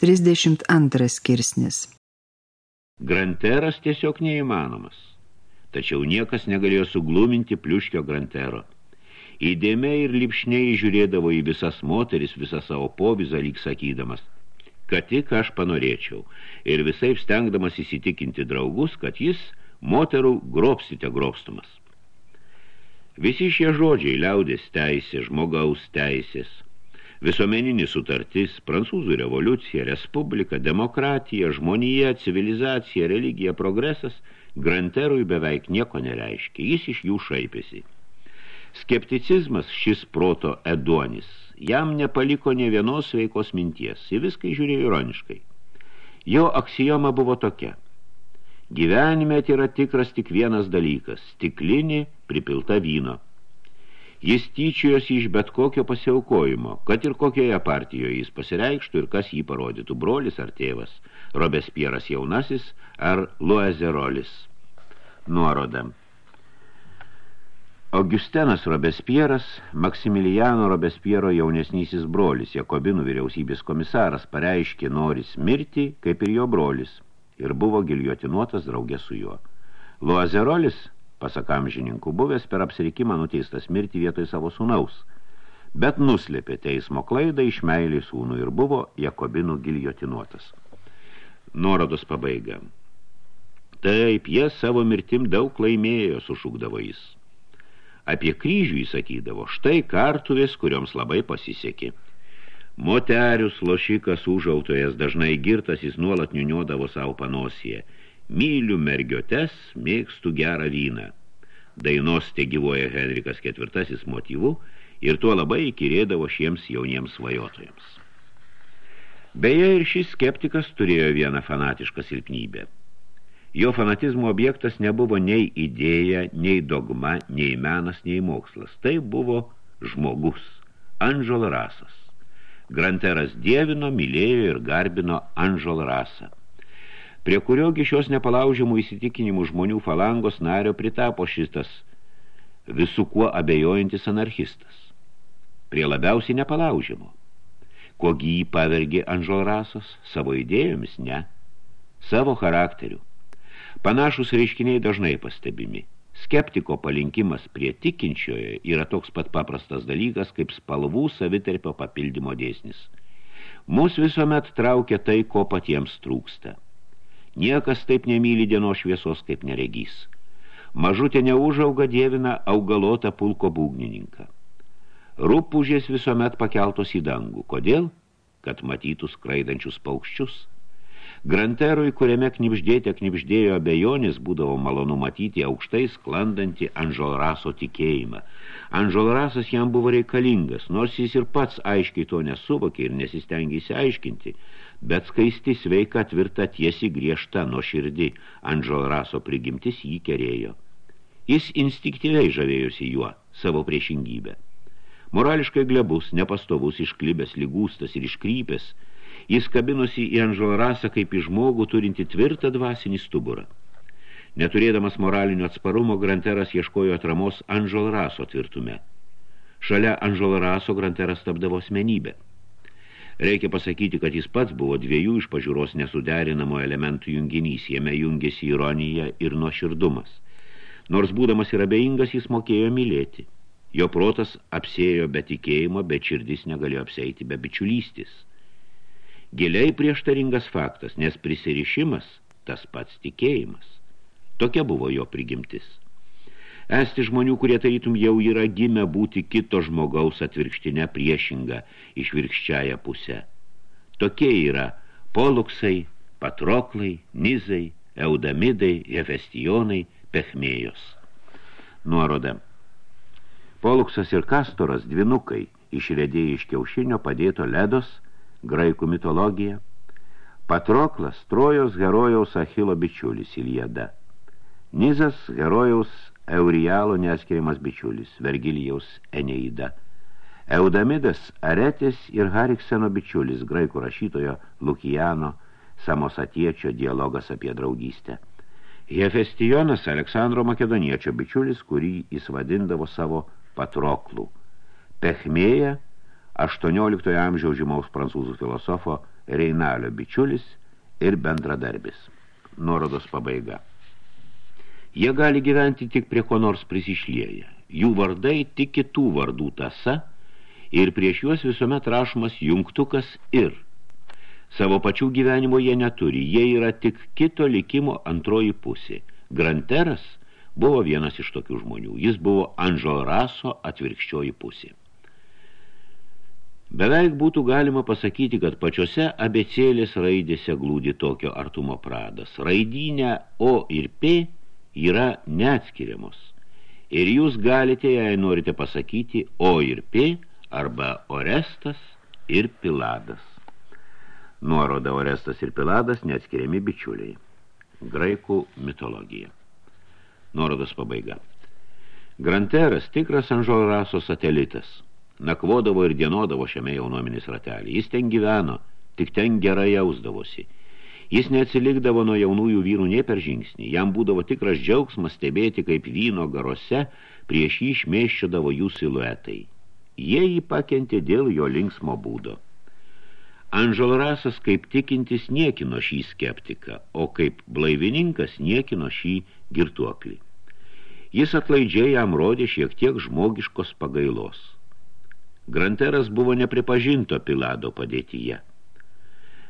32 skirsnis Granteras tiesiog neįmanomas, tačiau niekas negalėjo sugluminti pliuškio grantero. Įdėmiai ir lipšniai žiūrėdavo į visas moteris, visą savo povizą lyg sakydamas, kad tik aš panorėčiau, ir visai stengdamas įsitikinti draugus, kad jis moterų grobsite grobstumas. Visi šie žodžiai liaudės teisė, žmogaus teisės – Visuomeninis sutartis, prancūzų revoliucija, respublika, demokratija, žmonija, civilizacija, religija, progresas Granterui beveik nieko nereiškia, jis iš jų šaipėsi. Skepticizmas šis proto eduonis, jam nepaliko ne vienos sveikos minties, į viską žiūrėjo ironiškai. Jo aksijoma buvo tokia. Gyvenime yra tikras tik vienas dalykas – stiklinė pripilta vyno – Jis tyčiojosi iš bet kokio pasiaukojimo, kad ir kokioje partijoje jis pasireikštų ir kas jį parodytų, brolis ar tėvas, Robespieras jaunasis ar Luazerolis. Nuoroda. Augustenas Robespieras, Maksimiliano Robespiero jaunesnysis brolis, Jakobinų vyriausybės komisaras, pareiškė noris mirti, kaip ir jo brolis, ir buvo giljotinuotas draugė su juo. Luazerolis – pasak amžininkų, buvęs per apsirikimą nuteistas mirti vietoj savo sūnaus, bet nuslėpė teismo klaidą iš meilį sūnų ir buvo Jakobinų giljotinuotas. Nuorodos pabaiga. Taip, jie savo mirtim daug laimėjo, sušūkdavo jis. Apie kryžių įsakydavo, štai kartuvės, kurioms labai pasisekė. Moterius, lošikas, užautojas, dažnai girtas, jis nuolat niuniuodavo savo panosiją – Myliu mergiotes, mėgstu gerą vyną. Dainos te gyvoja Henrikas IV motyvu ir tuo labai įkirėdavo šiems jauniems svajotojams. Beje, ir šis skeptikas turėjo vieną fanatišką silpnybę. Jo fanatizmo objektas nebuvo nei idėja, nei dogma, nei menas, nei mokslas. Tai buvo žmogus, Anžel Rasas. Granteras dievino, mylėjo ir garbino Anžel Rasą prie kuriogi šios nepalaužiamų įsitikinimų žmonių falangos nario pritapo šitas visų kuo abejojantis anarchistas. Prie labiausiai nepalaužiamo. Kogi jį pavergė Anžolrasos savo idėjomis, ne. Savo charakteriu. Panašus reiškiniai dažnai pastebimi. Skeptiko palinkimas prie tikinčioje yra toks pat paprastas dalykas, kaip spalvų saviterpio papildymo dėsnis. Mus visuomet traukia tai, ko patiems trūksta – Niekas taip nemyli dienos šviesos kaip neregys. Mažutė neužauga dievina augalotą pulko būgnininką. Rūpužės visuomet pakeltos į dangų. Kodėl? Kad matytų skraidančius paukščius. Granterui, kuriame knipždėte knipždėjo abejonės, būdavo malonu matyti aukštai sklandantį Anžolraso tikėjimą. Anžolrasas jam buvo reikalingas, nors jis ir pats aiškiai to nesuvokė ir nesistengė įsiaiškinti, bet skaisti sveika tvirta tiesi griežta nuo širdį, Andžel raso prigimtis jį kerėjo. Jis instinktyviai žavėjosi juo, savo priešingybę. Morališkai glebus, nepastovus, išklibęs, lygūstas ir iškrypęs, jis kabinosi į Andžel rasą kaip į žmogų turinti tvirtą dvasinį stuburą. Neturėdamas moralinio atsparumo, Granteras ieškojo atramos Andžel raso tvirtume. Šalia Andžel raso Granteras tapdavo asmenybę. Reikia pasakyti, kad jis pats buvo dviejų iš pažiūros nesuderinamo elementų junginys, jame jungėsi ironija ir nuoširdumas. Nors būdamas ir abejingas, jis mokėjo mylėti. Jo protas apsėjo be tikėjimo, bet širdis negalėjo apseiti be bičiulystės. Giliai prieštaringas faktas, nes prisirišimas tas pats tikėjimas. Tokia buvo jo prigimtis. Esti žmonių, kurie tarytum jau yra gimę būti kito žmogaus atvirkštinę priešingą išvirkščiają pusę. Tokie yra poluksai, patroklai, nizai, eudamidai, hefestijonai, pechmėjos. Nuoroda. Poluksas ir kastoras dvinukai išredėję iš kiaušinio padėto ledos, graikų mitologija. Patroklas, trojos herojaus Achilo bičiulis Iliada. Nizas herojaus Eurijalo neskiriamas bičiulis, Vergilijaus Eneida. Eudamidas Aretis ir Harikseno bičiulis, graikų rašytojo Lukijano Samosatiečio dialogas apie draugystę. Hefestijonas Aleksandro Makedoniečio bičiulis, kurį jis vadindavo savo patroklų. Pechmėja 18 amžiaus žymaus prancūzų filosofo Reinalio bičiulis ir bendradarbis. Nuorodos pabaiga. Jie gali gyventi tik prie ko nors prisišlėję. Jų vardai tik kitų vardų tasa ir prieš juos visuomet rašomas jungtukas ir. Savo pačių gyvenimo jie neturi, jie yra tik kito likimo antroji pusė. Granteras buvo vienas iš tokių žmonių. Jis buvo Anžo Raso atvirkščioji pusė. Beveik būtų galima pasakyti, kad pačiose abecėlės raidėse glūdi tokio artumo pradas. Raidynė O ir P yra neatskiriamos. Ir jūs galite, jei norite pasakyti, O ir P arba Orestas ir Piladas. Nuoroda Orestas ir Piladas neatskiriami bičiuliai. Graikų mitologija. Nuorodos pabaiga. Granteras tikras Anžolo raso satelitas – nakvodavo ir dienodavo šiame jaunuominis ratelį. Jis ten gyveno, tik ten gerai jausdavosi. Jis neatsilikdavo nuo jaunųjų vyrų nie per žingsnį. Jam būdavo tikras džiaugsmas stebėti, kaip vyno garose prieš jį šmėščiodavo jų siluetai. Jie jį pakentė dėl jo linksmo būdo. Anžel Rasas kaip tikintis niekino šį skeptiką, o kaip blaivininkas niekino šį girtuoklį. Jis atlaidžiai jam rodė šiek tiek žmogiškos pagailos. Granteras buvo nepripažinto Pilado padėtyje.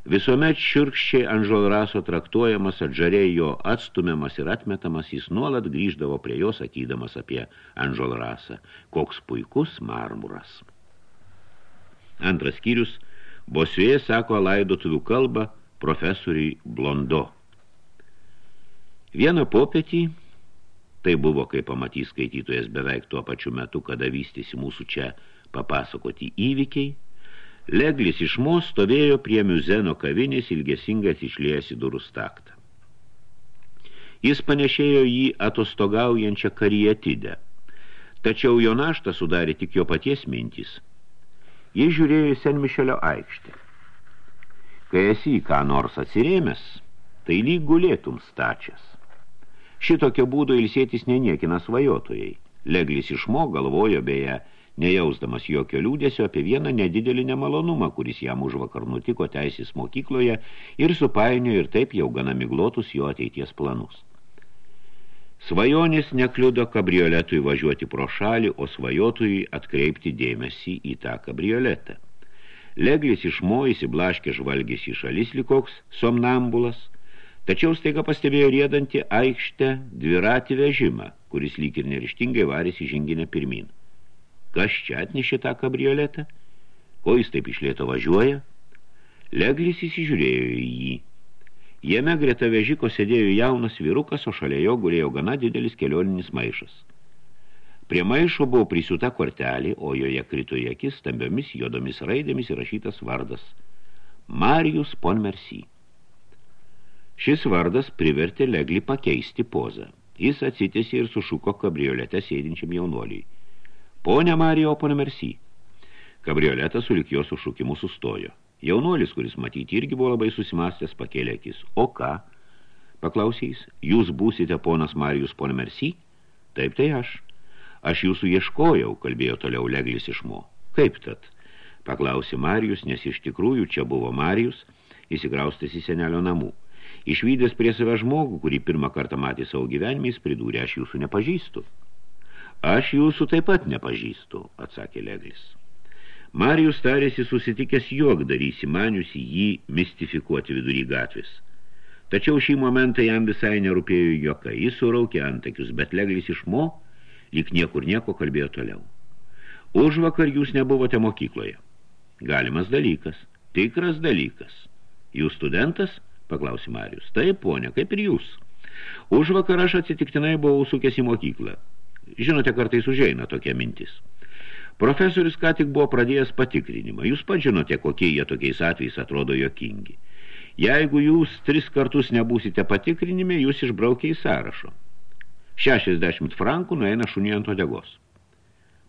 Visuomet širkščiai Anžolraso traktuojamas atžariai jo atstumiamas ir atmetamas, jis nuolat grįždavo prie jo sakydamas apie Anžolrasą. Koks puikus marmuras. Antras skyrius – Bosvėje sako laidotuvių kalbą profesoriui Blondo. Vieną popietį, tai buvo, kai pamatys skaitytojas beveik tuo pačiu metu, kada vystysi mūsų čia papasakoti įvykiai, Leglis iš Mo stovėjo prie Miuzeno kavinės ilgesingas išlėjęs į durų staktą. Jis panešėjo jį atostogaujančią karietidę, tačiau jo naštą sudarė tik jo paties mintys. Jis žiūrėjo į Sen Mišelio aikštę. Kai esi į ką nors atsirėmęs, tai lyg gulėtum stačias. Šitokio būdo ilsėtis neniekina svajotojai. Leglis išmo galvojo beje, nejausdamas jokio liūdėsio apie vieną nedidelį nemalonumą, kuris jam už vakar nutiko teisės mokykloje ir supainiojo ir taip jau gana miglotus jo ateities planus. Svajonis nekliudo kabrioletui važiuoti pro šalį, o svajotui atkreipti dėmesį į tą kabrioletą. Leglis išmo įsiblaškė žvalgės į šalis likoks somnambulas, tačiau staiga pastebėjo riedantį aikštę dviratį vežimą, kuris lyg ir nerištingai varėsi žinginę pirmin. Kas čia atnešė tą kabrioletą? Ko jis taip iš lėto važiuoja? Leglis įsižiūrėjo į jį. Jame greta vežiko sėdėjo jaunas vyrukas, o šalia jo gulėjo gana didelis kelioninis maišas. Prie maišo buvo prisiūta kortelė, o joje krito į akis stambiomis juodomis raidėmis įrašytas vardas – Marijus Ponmersi. Šis vardas privertė Leglį pakeisti pozą. Jis atsitėsi ir sušuko kabriolete sėdinčiam jaunuoliui. Pone Marijo, pone Mersi. Kabrioletas sulik jo sušukimu sustojo. Jaunuolis, kuris matyti irgi buvo labai susimastęs, pakėlė akis. O ką? Paklausys, jūs būsite ponas Marijus, pone Mersi? Taip, tai aš. Aš jūsų ieškojau, kalbėjo toliau Leglis iš Mo. Kaip tad? Paklausė Marijus, nes iš tikrųjų čia buvo Marijus, įsigraustas į senelio namų. Išvydęs prie save žmogų, kurį pirmą kartą matė savo gyvenimais, pridūrė, aš jūsų nepažįstu. Aš jūsų taip pat nepažįstu, atsakė Leglis. Marijus tarėsi susitikęs juokdarys, įmaniusi jį mistifikuoti vidury gatvės. Tačiau šį momentą jam visai nerūpėjo jokai. Jis suraukė antakius, bet Leglis išmo, lyg niekur nieko kalbėjo toliau. Už vakar jūs nebuvote mokykloje. Galimas dalykas, tikras dalykas. Jūs studentas? paklausė Marijus. Taip, ponė, kaip ir jūs. Už vakar aš atsitiktinai buvau sukęs į mokyklą. Žinote, kartais užeina tokia mintis. Profesorius ką tik buvo pradėjęs patikrinimą. Jūs pat žinote, kokie jie tokiais atvejais atrodo jokingi. Jeigu jūs tris kartus nebūsite patikrinime, jūs išbraukia į sąrašo. 60 frankų nueina šunį ant odegos.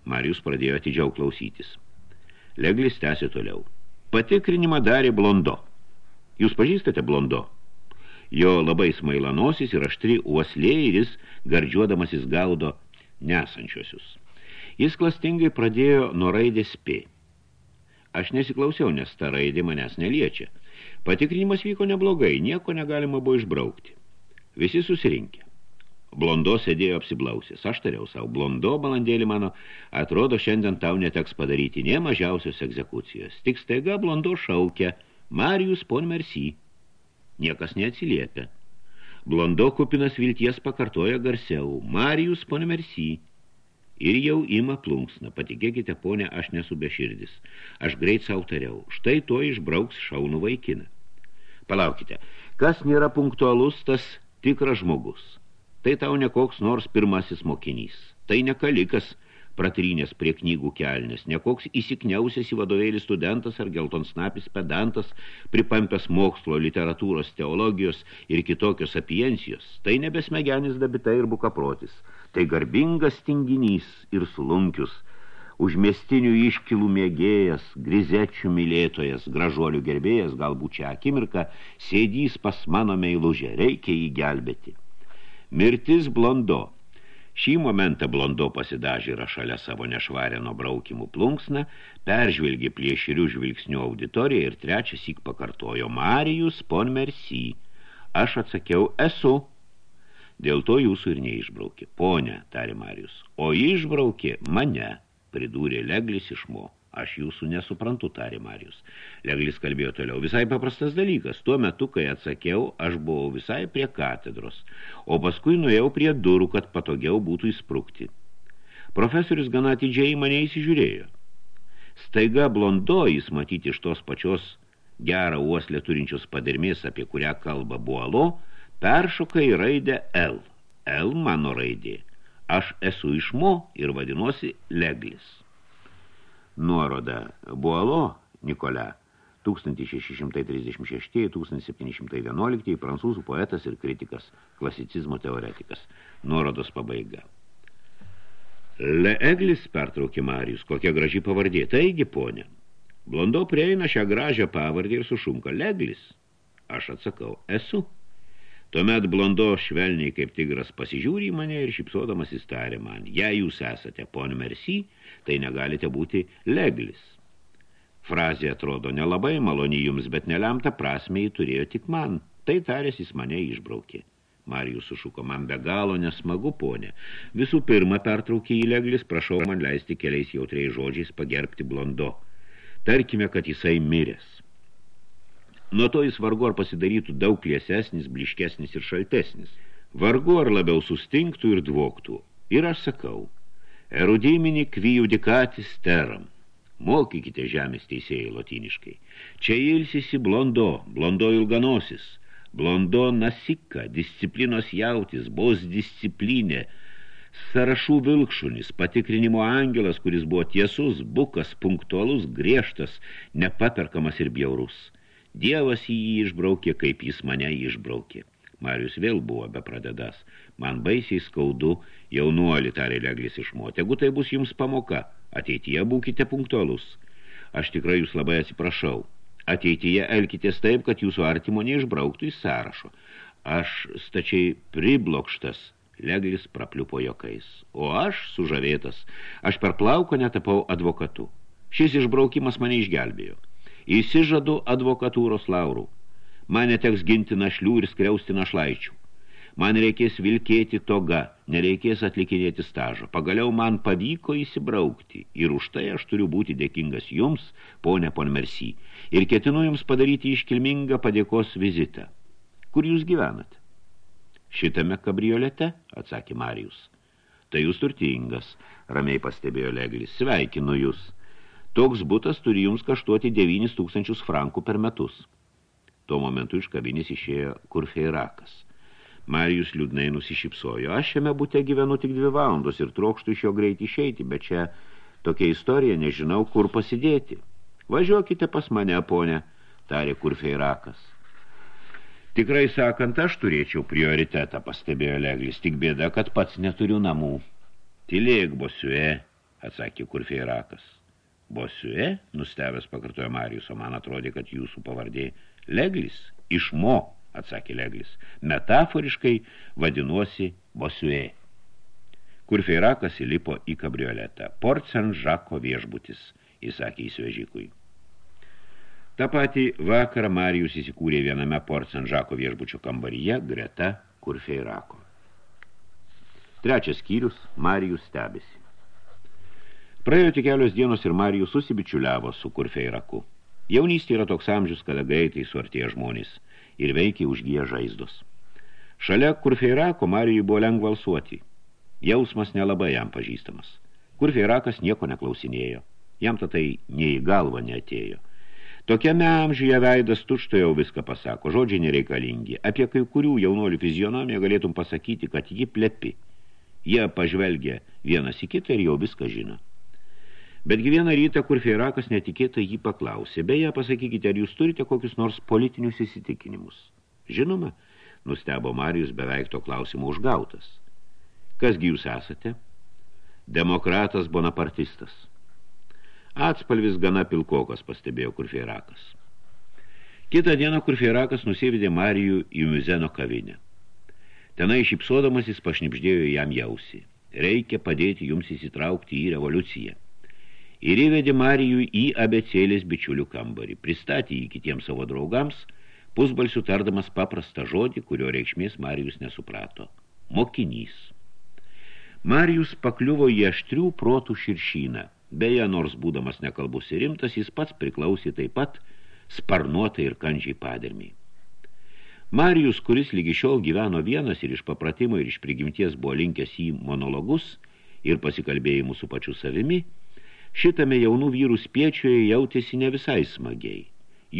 Marijus pradėjo atidžiau klausytis. Leglis tęsė toliau. Patikrinimą darė blondo. Jūs pažįstate blondo? Jo labai smaila nosis ir aštri uoslė ir jis, gardžiuodamasis gaudo nesančiosius. Jis klastingai pradėjo nuo raidės P. Aš nesiklausiau, nes ta raidė manęs neliečia. Patikrinimas vyko neblogai, nieko negalima buvo išbraukti. Visi susirinkė. Blondo sėdėjo apsiblausęs. Aš tariau savo, blondo, balandėlį mano, atrodo, šiandien tau neteks padaryti nie mažiausios egzekucijos. Tik staiga blondo šaukia Marijus pon Mersi. Niekas neatsiliepia. Blondo kupinas vilties pakartoja garsiau Marijus pon Mersi. Ir jau ima plunksną. Patikėkite, ponė, aš nesu beširdis. Aš greit savo tariau. Štai to išbrauks šaunų vaikiną. Palaukite, kas nėra punktualus, tas tikras žmogus. Tai tau ne koks nors pirmasis mokinys. Tai ne kalikas pratrynės prie knygų kelnės, ne koks įsikniausęs į vadovėlį studentas ar geltonsnapis pedantas, pripampęs mokslo, literatūros, teologijos ir kitokios apiencijos. Tai nebesmegenis dabita ir bukaprotis. Tai garbingas tinginys ir slunkius – užmestinių iškilų mėgėjas, grizečių mylėtojas, gražuolių gerbėjas, galbūt čia akimirką, sėdys pas mano meilužę, reikia jį gelbėti. Mirtis blondo. Šį momentą blondo pasidažė yra šalia savo nešvarę nuo braukimų plunksną, peržvelgė plėširių žvilgsnių auditoriją ir trečias įk pakartojo Marijus pon Mersi. Aš atsakiau, esu. Dėl to jūsų ir neišbraukė. Pone, tarė Marijus, o išbraukė mane pridūrė Leglis išmo. Aš jūsų nesuprantu, tarė Marijus. Leglis kalbėjo toliau. Visai paprastas dalykas. Tuo metu, kai atsakiau, aš buvau visai prie katedros, o paskui nuėjau prie durų, kad patogiau būtų įsprukti. Profesorius gana atidžiai mane įsižiūrėjo. Staiga blondo jis matyti iš tos pačios gerą uoslę turinčios padermės, apie kurią kalba bualo, peršoka į raidę L. L mano raidė. Aš esu iš Mo ir vadinuosi Leglis. Nuoroda Bualo Nikolė 1636-1711 prancūzų poetas ir kritikas, klasicizmo teoretikas. Nuorodos pabaiga. Le Eglis pertraukė Marijus, kokia graži pavardė. Taigi, ponė, blondo prieina šią gražią pavardį ir sušunka Leglis. Aš atsakau, esu. Tuomet blondo švelniai kaip tigras pasižiūri į mane ir šipsodamas įstarė man, jei jūs esate pon Mersi, tai negalite būti leglis. Frazė atrodo nelabai maloni jums, bet nelemta prasme jį turėjo tik man. Tai tarės jis mane išbraukė. Marijus sušuko man be galo nesmagu, ponė. Visų pirma, pertraukė į leglis, prašau man leisti keliais jautriais žodžiais pagerbti blondo. Tarkime, kad jisai miręs. Nuo to jis vargu ar pasidarytų daug liesesnis, bliškesnis ir šaltesnis. Vargu ar labiau sustinktų ir dvoktų. Ir aš sakau, erudimini kvijudikatis teram. Mokykite žemės teisėjai latiniškai. Čia ilsisi blondo, blondo ilganosis, blondo nasika, disciplinos jautis, bos disciplinė, sąrašų vilkšunis, patikrinimo angelas, kuris buvo tiesus, bukas, punktualus, griežtas, nepaperkamas ir bjaurus – Dievas jį išbraukė, kaip jis mane išbraukė. Marius vėl buvo bepradedas. Man baisiai skaudu, jaunuolį tarė leglis išmo. Tegu tai bus jums pamoka. Ateityje būkite punktualus. Aš tikrai jūs labai atsiprašau. Ateityje elkitės taip, kad jūsų artimo neišbrauktų į sąrašo. Aš stačiai priblokštas. Leglis prapliupo jokais. O aš sužavėtas. Aš per plauką netapau advokatu. Šis išbraukimas mane išgelbėjo. Įsižadu advokatūros laurų. Man neteks ginti našlių ir skriausti našlaičių. Man reikės vilkėti toga, nereikės atlikinėti stažo. Pagaliau man pavyko įsibraukti ir už tai aš turiu būti dėkingas jums, ponė Ponmersi, ir ketinu jums padaryti iškilmingą padėkos vizitą. Kur jūs gyvenat? Šitame kabriolete, atsakė Marijus. Tai jūs turtingas, ramiai pastebėjo Leglis. Sveikinu jūs. Toks butas turi jums kaštuoti 9 tūkstančius frankų per metus. Tuo momentu iš kabinės išėjo Kurfeirakas. Marijus liūdnai nusišypsojo. Aš šiame bute gyvenu tik dvi valandos ir trokštų iš jo greit išeiti, bet čia tokia istorija, nežinau, kur pasidėti. Važiuokite pas mane, ponė, tarė Kurfeirakas. Tikrai sakant, aš turėčiau prioritetą, pastebėjo Leglis, tik bėda, kad pats neturiu namų. Tylėk, bosiue, atsakė Kurfeirakas. Bosiue, nustebęs pakartojo Marijus, o man atrodė, kad jūsų pavardė Leglis, iš Mo, atsakė Leglis. Metaforiškai vadinuosi Bosiue. Kur Feirakas įlipo į kabrioletą. Port Saint Žako viešbutis, įsakė įsvežikui. Ta patį vakarą Marijus įsikūrė viename Port Sanžako viešbučio kambaryje greta Kurfeirako. Trečias skyrius – Marijus stebisi. Praėjo tik kelios dienos ir Marijus susibičiuliavo su Kurfeiraku. Jaunystė yra toks amžius, kada greitai suartėja žmonės ir veikiai užgyja žaizdos. Šalia Kurfeirako Marijui buvo lengva alsuoti. Jausmas nelabai jam pažįstamas. Kurfeirakas nieko neklausinėjo. Jam tai nei į galvą neatėjo. Tokiame amžiuje veidas tučto jau viską pasako, žodžiai nereikalingi. Apie kai kurių jaunolių fizionomiją galėtum pasakyti, kad ji plepi. Jie pažvelgia vienas į kitą ir jau viską žino. Betgi vieną rytą, kur Feirakas netikėtai jį paklausė, beje, pasakykite, ar jūs turite kokius nors politinius įsitikinimus? Žinoma, nustebo Marijus beveik to klausimo užgautas. Kasgi jūs esate? Demokratas bonapartistas. Atspalvis gana pilkokas, pastebėjo Kurfeirakas. Kitą dieną Kurfeirakas nusėvidė Marijų į Muzeno kavinę. Tenai šipsodamas jis pašnipždėjo jam jausį. Reikia padėti jums įsitraukti į revoliuciją. Ir įvedė Marijų į abecėlės bičiulių kambarį. Pristatė jį kitiems savo draugams, pusbalsių tardamas paprastą žodį, kurio reikšmės Marijus nesuprato. Mokinys. Marijus pakliuvo į aštrių protų širšyną – Beje, nors būdamas nekalbus ir rimtas, jis pats priklausė taip pat sparnuotai ir kanžiai padermiai. Marijus, kuris lygi šiol gyveno vienas ir iš papratimo ir iš prigimties buvo linkęs į monologus ir pasikalbėjimų su pačiu savimi, šitame jaunų vyrų spiečiuje jautėsi ne visai smagiai.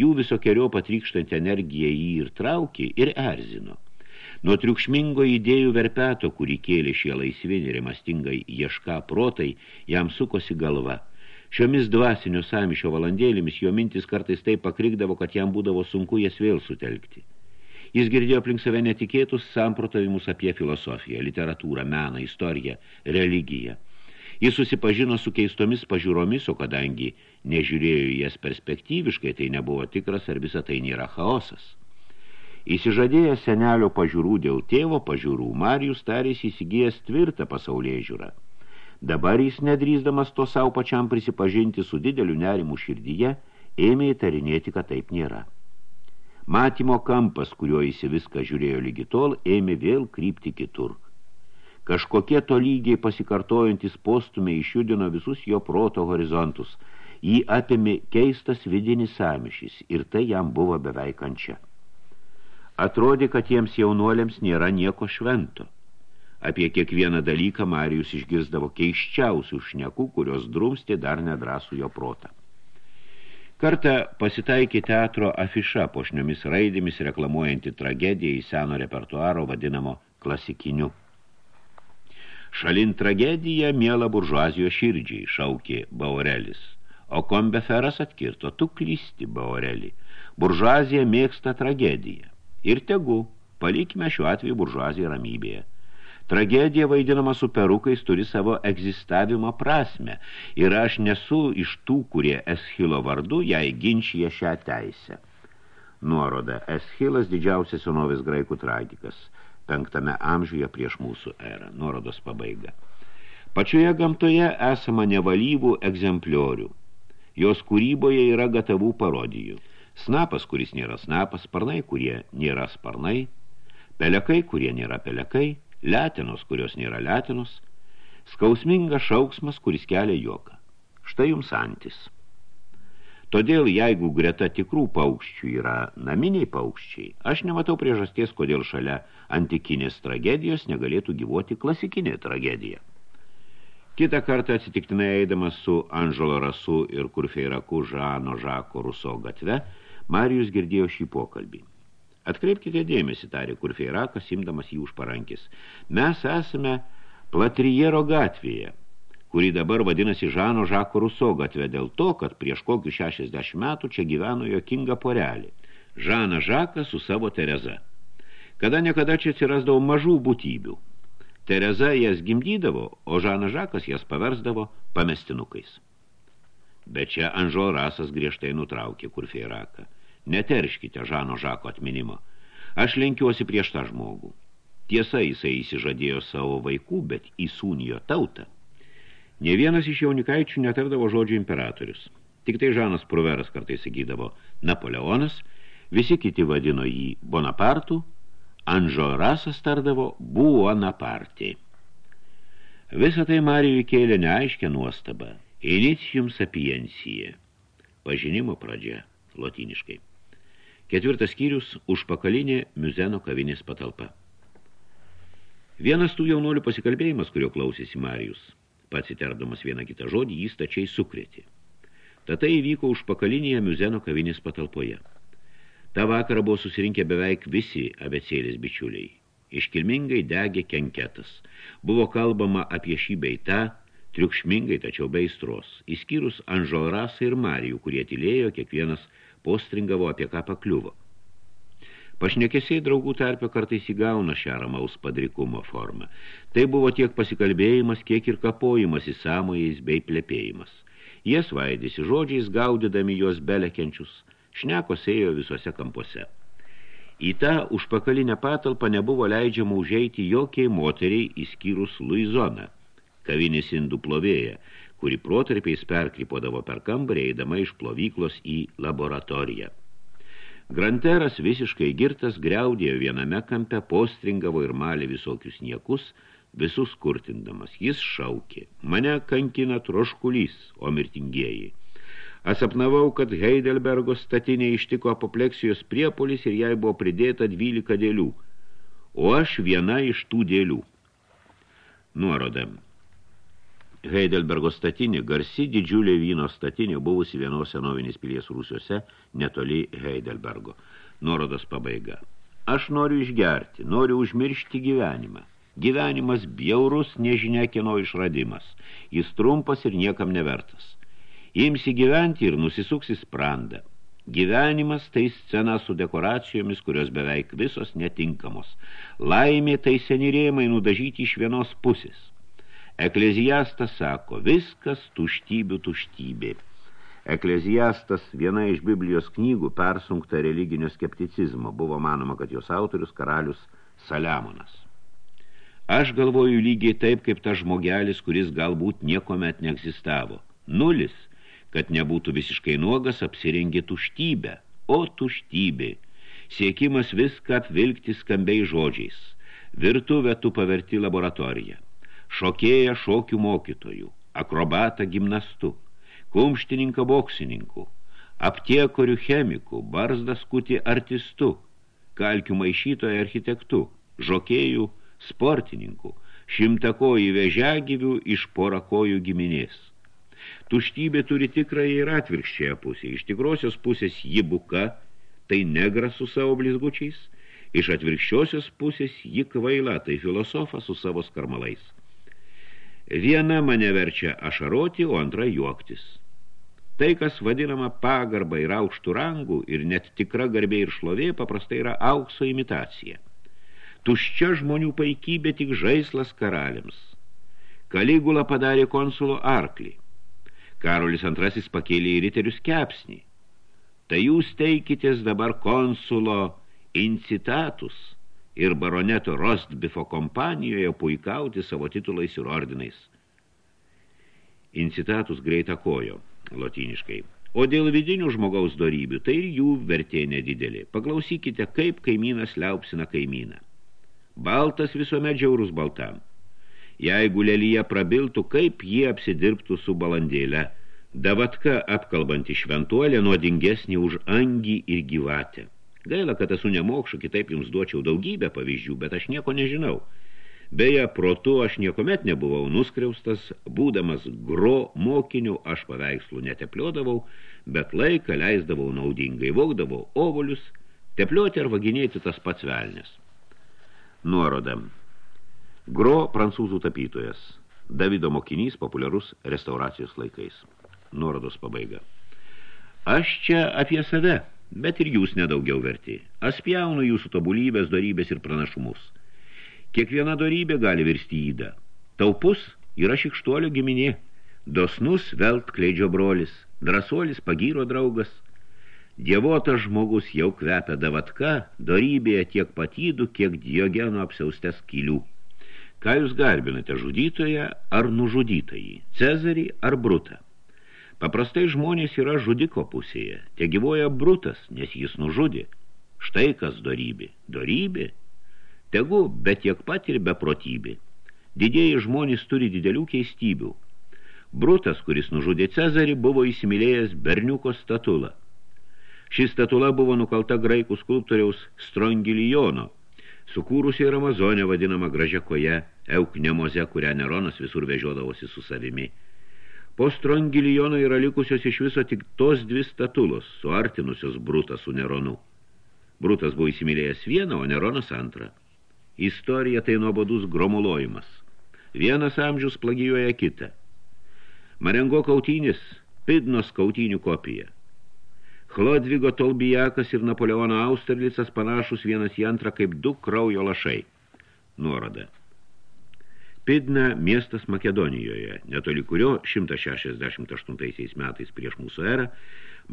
Jų visokiojo patrykštant energiją jį ir traukė ir erzino. Nuo triukšmingo idėjų verpeto, kurį kėlė šie laisvi nerimastingai ieška protai, jam sukosi galva. Šiomis dvasinio samišio valandėlėmis jo mintis kartais taip pakrikdavo, kad jam būdavo sunku jas vėl sutelkti. Jis girdėjo aplink save netikėtus samprotavimus apie filosofiją, literatūrą, meną, istoriją, religiją. Jis susipažino su keistomis pažiūromis, o kadangi nežiūrėjo jas perspektyviškai, tai nebuvo tikras, ar visa tai nėra chaosas. Įsižadėjęs senelio pažiūrų dėl tėvo pažiūrų, Marijus tarys įsigijęs tvirtą pasaulyje žiūrą. Dabar jis, nedrįsdamas to savo pačiam prisipažinti su dideliu nerimu širdyje, ėmė įtarinėti, kad taip nėra. Matymo kampas, kuriuo jis viską žiūrėjo lygi tol, ėmė vėl krypti kitur. Kažkokie tolygiai pasikartojantis postumiai išjudino visus jo proto horizontus. Jį apėmė keistas vidinis samišys ir tai jam buvo beveik ančia. Atrodė, kad jiems jaunuoliams nėra nieko švento. Apie kiekvieną dalyką Marijus išgirsdavo keiščiausių šnekų, kurios drumstė dar nedrasų jo protą. Kartą pasitaikė teatro afiša pošniomis raidėmis reklamuojanti tragediją į seno repertuaro vadinamo klasikiniu. Šalin tragediją miela buržuazijos širdžiai, šaukė Baurelis. O kombeferas atkirto, tu klysti, Baureli. Buržuazija mėgsta tragediją. Ir tegu, palikime šiuo atveju buržuaziją ramybėje. Tragedija vaidinama su perukais turi savo egzistavimo prasme ir aš nesu iš tų, kurie Eschilo vardu jai ginčyje šią teisę. Nuoroda. Eschilas didžiausias senovės graikų tragikas, penktame amžiuje prieš mūsų erą. Nuorodos pabaiga. Pačioje gamtoje esama nevalyvų egzempliorių. Jos kūryboje yra gatavų parodijų. Snapas, kuris nėra snapas, sparnai, kurie nėra sparnai, pelekai, kurie nėra pelekai, letinos, kurios nėra letinos, skausmingas šauksmas, kuris kelia juoką. Štai jums antis. Todėl, jeigu greta tikrų paukščių yra naminiai paukščiai, aš nematau priežasties, kodėl šalia antikinės tragedijos negalėtų gyvuoti klasikinė tragedija. Kitą kartą atsitiktinai eidamas su Anželo Rasu ir Kurfeiraku Žano Žako Ruso gatve, Marijus girdėjo šį pokalbį. Atkreipkite dėmesį, tarė Kurfeirakas, imdamas jį už parankis. Mes esame Platrijero gatvėje, kuri dabar vadinasi Žano Žako Ruso gatvė dėl to, kad prieš kokius 60 metų čia gyveno jokinga porelį. Žana Žaką su savo Tereza. Kada niekada čia atsirasdavo mažų būtybių. Tereza jas gimdydavo, o Žana Žakas jas paversdavo pamestinukais. Bet čia Anžo Rasas griežtai nutraukė Kurfeiraką. Neterškite Žano Žako atminimo. Aš lenkiuosi prieš tą žmogų. Tiesa, jisai įsižadėjo savo vaikų, bet įsūnijo tautą. Ne vienas iš jaunikaičių netardavo žodžio imperatorius. Tik tai Žanas Pruveras kartais sakydavo Napoleonas, visi kiti vadino jį Bonapartu, Anžo Rasas tardavo Buonapartė. Visą tai Marijui kėlė neaiškę nuostabą. Inicium sapiencija. Pažinimo pradžia, lotiniškai. Ketvirtas skyrius – užpakalinė Miuzeno kavinės patalpa. Vienas tų jaunolių pasikalbėjimas, kurio klausėsi Marijus, pats įterdamas vieną kitą žodį, jis tačiai sukrėtė. Tatai įvyko užpakalinėje Miuzeno kavinės patalpoje. Ta vakarą buvo susirinkę beveik visi abecėlės bičiuliai. Iškilmingai degė kenketas. Buvo kalbama apie šį beitą, triukšmingai tačiau beistros, įskyrus Anžolrasą ir Marijų, kurie tylėjo kiekvienas – postringavo apie ką pakliuvo. Pašnekesiai draugų tarpio kartais įgauna šią ramaus padrikumo formą. Tai buvo tiek pasikalbėjimas, kiek ir kapojimas į sąmojais bei plepėjimas. Jie svaidėsi žodžiais, gaudydami juos belekenčius, šnekos ėjo visose kampuose. Į tą užpakalinę patalpą nebuvo leidžiama užeiti jokiai moteriai įskyrus Luizoną, kavinės indų plovėją, kuri protarpiais perkrypodavo per kambarį, eidama iš plovyklos į laboratoriją. Granteras visiškai girtas greudėjo viename kampe, postringavo ir malė visokius niekus, visus kurtindamas. Jis šaukė, mane kankina troškulys, o mirtingieji. Asapnavau, kad Heidelbergo statinė ištiko apopleksijos priepolis ir jai buvo pridėta 12 dėlių, o aš viena iš tų dėlių. Nuorodam. Heidelbergo statinė, garsi didžiulė vyno statinė, buvusi vienos senovinės pilies Rusiuose, netoli Heidelbergo. Nuorodos pabaiga. Aš noriu išgerti, noriu užmiršti gyvenimą. Gyvenimas bjaurus, nežinia kieno išradimas. Jis trumpas ir niekam nevertas. Imsi gyventi ir nusisuksi sprandą. Gyvenimas tai scena su dekoracijomis, kurios beveik visos netinkamos. Laimė tai senirėjimai nudažyti iš vienos pusės. Ekleziastas sako, viskas tuštybių tuštybė. Ekleziastas, viena iš Biblijos knygų, persunkta religinio skepticizmo, buvo manoma, kad jos autorius karalius Saliamonas. Aš galvoju lygiai taip, kaip ta žmogelis, kuris galbūt niekomet neegzistavo. Nulis, kad nebūtų visiškai nuogas, apsirengė tuštybę, o tuštybė. Siekimas viską apvilkti skambiai žodžiais. Virtuvę tu paverti laboratoriją šokėją šokių mokytojų, akrobatą gimnastu, kumštininką boksininku, aptiekorių chemiku, barzdą skutį artistu, kalkių maišytoją architektu, žokėjų sportininku, šimtakojų vežiagyvių iš porakojų giminės. Tuštybė turi tikrąją ir atvirkščiąją pusę. Iš tikrosios pusės ji buka, tai negras su savo blizgučiais, iš atvirkščiosios pusės ji kvaila, tai filosofas su savo skarmalais. Viena mane verčia ašaroti, o antra juoktis. Tai, kas vadinama pagarba ir aukštų rangų ir net tikra garbė ir šlovė, paprastai yra aukso imitacija. Tuščia žmonių paikybė tik žaislas karaliams. Kaligula padarė konsulo arklį. Karolis antrasis pakėlė į riterius kepsnį. Tai jūs teikitės dabar konsulo incitatus – ir baroneto Rostbifo kompanijoje puikauti savo titulais ir ordinais. Incitatus greita kojo, lotiniškai. O dėl vidinių žmogaus dorybių, tai ir jų vertė nedidelė. Paklausykite, kaip kaimynas liaupsina kaimyną. Baltas visuomet džiaurus baltam. Jeigu lelyje prabiltų, kaip jie apsidirbtų su balandėle, davatka apkalbanti šventuolė nuodingesnį už angį ir gyvatę. Gaila, kad esu nemokšu, kitaip jums duočiau daugybę pavyzdžių, bet aš nieko nežinau. Beje, protu aš niekomet nebuvau nuskriaustas, būdamas gro mokiniu, aš paveikslų netepliodavau, bet laiką leisdavau naudingai, vogdavau ovolius, teplioti ar vaginėti tas pats velnės. Nuoroda. Gro prancūzų tapytojas. Davido mokinys populiarus restauracijos laikais. Nuorodos pabaiga. Aš čia apie save bet ir jūs nedaugiau verti. Aš pjaunu jūsų tobulybės, dorybės ir pranašumus. Kiekviena dorybė gali virsti įdą. Taupus yra šikštuolio giminė, dosnus velt kleidžio brolis, drasuolis pagyro draugas. Dievotas žmogus jau kvepia davatka, dorybėje tiek patydų, kiek diogeno apsiaustes kilių. Ką jūs garbinate, žudytoje ar nužudytojį, Cezarį ar Brutą? Paprastai žmonės yra žudiko pusėje. Te gyvoja brutas, nes jis nužudė. Štai kas dorybė. Dorybė? Tegu, bet tiek pat ir beprotybė. Didieji žmonės turi didelių keistybių. Brutas, kuris nužudė Cezarį, buvo įsimylėjęs berniuko statulą. Ši statula buvo nukalta graikų skulptoriaus Strongilijono, sukūrusi ir Amazonė vadinama gražia koje, Euknemoze, kurią Neronas visur vežiodavosi su savimi. Po Strongilijono yra likusios iš viso tik tos dvi statulos, suartinusios Brutą su Neronu. Brutas buvo įsimylėjęs vieną, o Neronas antrą. Istorija tai nuobodus gromulojimas. Vienas amžius plagijuoja kitą. Marengo kautynis, Pidnos kautynių kopija. Chlodvigo Tolbijakas ir Napoleono Austerlicas panašus vienas į antrą kaip du kraujo lašai. Nuoroda. Pidna miestas Makedonijoje, netoli kurio 168 metais prieš mūsų erą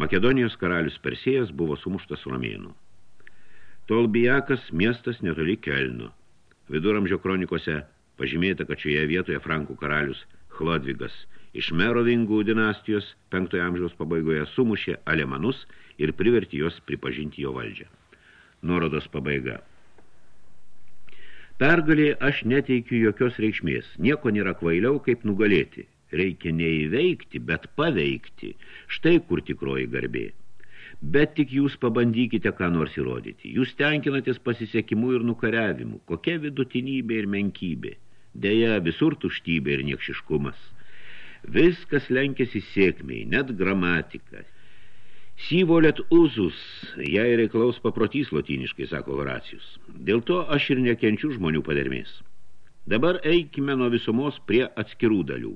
Makedonijos karalius Persėjas buvo sumuštas romėnų. Tolbijakas miestas netoli Kelno. Viduramžio kronikose pažymėta, kad šioje vietoje Frankų karalius Chlodvigas iš Merovingų dinastijos 5 amžiaus pabaigoje sumušė alemanus ir privertė juos pripažinti jo valdžią. Nuorodos pabaiga. Pergalė aš neteikiu jokios reikšmės. Nieko nėra kvailiau, kaip nugalėti. Reikia neįveikti, bet paveikti. Štai kur tikroji garbė. Bet tik jūs pabandykite ką nors įrodyti. Jūs tenkinatės pasisekimu ir nukariavimu. Kokia vidutinybė ir menkybė. Deja, visur tuštybė ir niekšiškumas. Viskas lenkėsi sėkmiai, net gramatika, Syvolet uzus, jai reiklaus paprotys lotiniškai, sako Horacijus. Dėl to aš ir nekenčiu žmonių padermės. Dabar eikime nuo visumos prie atskirų dalių.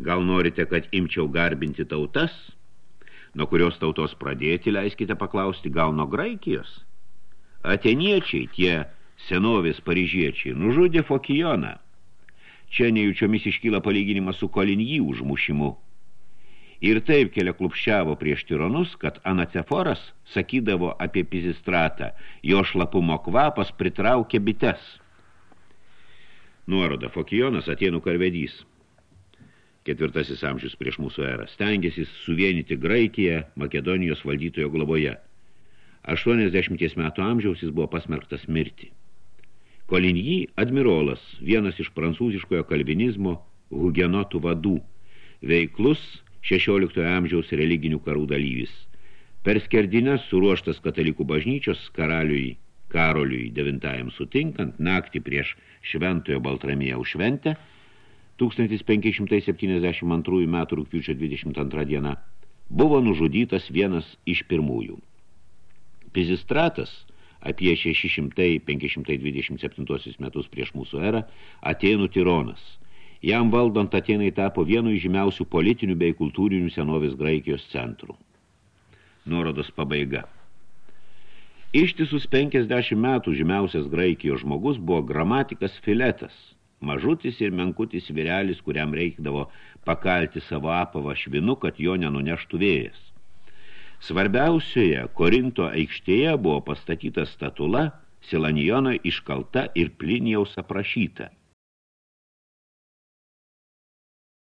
Gal norite, kad imčiau garbinti tautas? Nuo kurios tautos pradėti, leiskite paklausti, gal nuo Graikijos? Ateniečiai, tie senovės paryžiečiai, nužudė Fokijoną. Čia nejučiomis iškyla palyginimas su Kolinjį užmušimu – ir taip kelia klupščiavo prieš tironus, kad anaceforas sakydavo apie pizistratą, jo šlapumo kvapas pritraukė bites. Nuoroda Fokijonas Atėnų karvedys. Ketvirtasis amžius prieš mūsų erą. Stengiasi suvienyti Graikiją Makedonijos valdytojo globoje. 80 metų amžiaus jis buvo pasmerktas mirti. Kolinjį admirolas, vienas iš prancūziškojo kalvinizmo hugenotų vadų, veiklus 16 amžiaus religinių karų dalyvis. Per skerdinės suruoštas katalikų bažnyčios karaliui Karoliui IX sutinkant naktį prieš šventojo Baltramėją šventę 1572 metų rūpiučio 22 diena buvo nužudytas vienas iš pirmųjų. Pizistratas apie 600-527 metus prieš mūsų erą Atėnų tironas – Jam valdant Atenai tapo vienu žymiausių politinių bei kultūrinių senovės Graikijos centrų. Nuorodos pabaiga. Ištisus 50 metų žymiausias Graikijos žmogus buvo gramatikas Filetas, mažutis ir menkutis virelis, kuriam reikdavo pakalti savo apavą švinu, kad jo nenuneštų vėjas. Svarbiausioje Korinto aikštėje buvo pastatyta statula, Silanijono iškalta ir Plinijaus aprašyta –